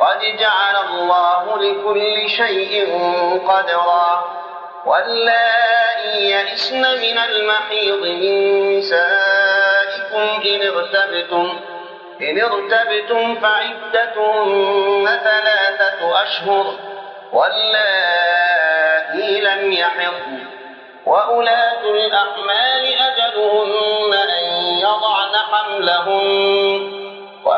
قد جعل الله لكل شيء قدرا. واللائي يئسن من المحيض من نسائكم إن ارتبتم إن ارتبتم فعدتهن ثلاثة أشهر. واللائي لم يحضن وأولاة الأحمال أجلهن أن يضعن حملهن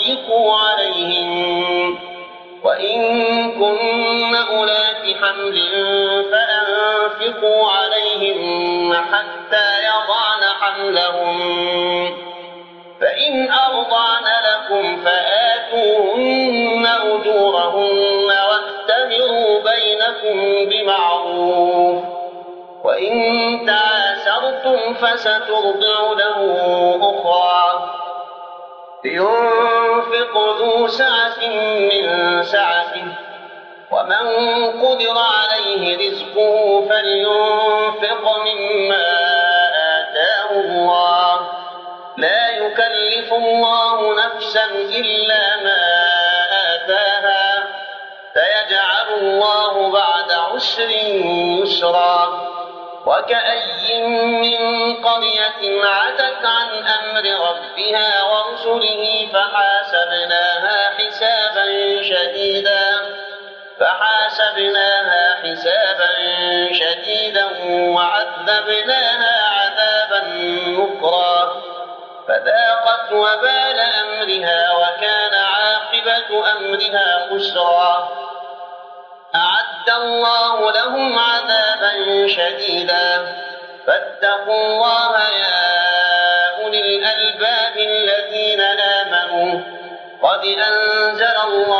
لتضيقوا عليهم وإن كن أولات حمل فأنفقوا عليهن حتى يضعن حملهن فإن أرضعن لكم فآتوهن أجورهن واعتبروا بينكم بمعروف وإن تعاسرتم فسترضع له أخرى لينفق ذو سعة من سعته ومن قدر عليه رزقه فلينفق مما آتاه الله. لا يكلف الله نفسا إلا ما آتاها سيجعل الله بعد عسر يسرا. وكأي من قرية عتت عن أمر ربها ورسله فحاسبناها فحاسبناها حسابا شديدا وعذبناها عذابا نكرا. فذاقت وبال أمرها وكان عاقبة أمرها خسرا. أعد الله لهم عذابا شديدا. فاتقوا الله يا أولي الألباب الذين آمنوا. قد أنزل الله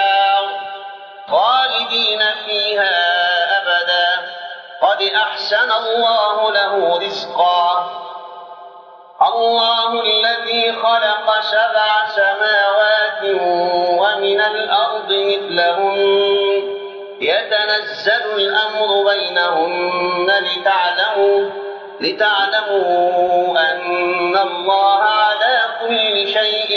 خالدين فيها أبدا. قد أحسن الله له رزقا. الله الذي خلق سبع سماوات ومن الأرض مثلهن يتنزل الأمر بينهن لتعلموا لتعلموا أن الله على كل شيء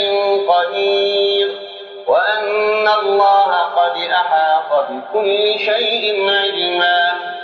قدير. وأن الله قد أحاط بكل شيء علما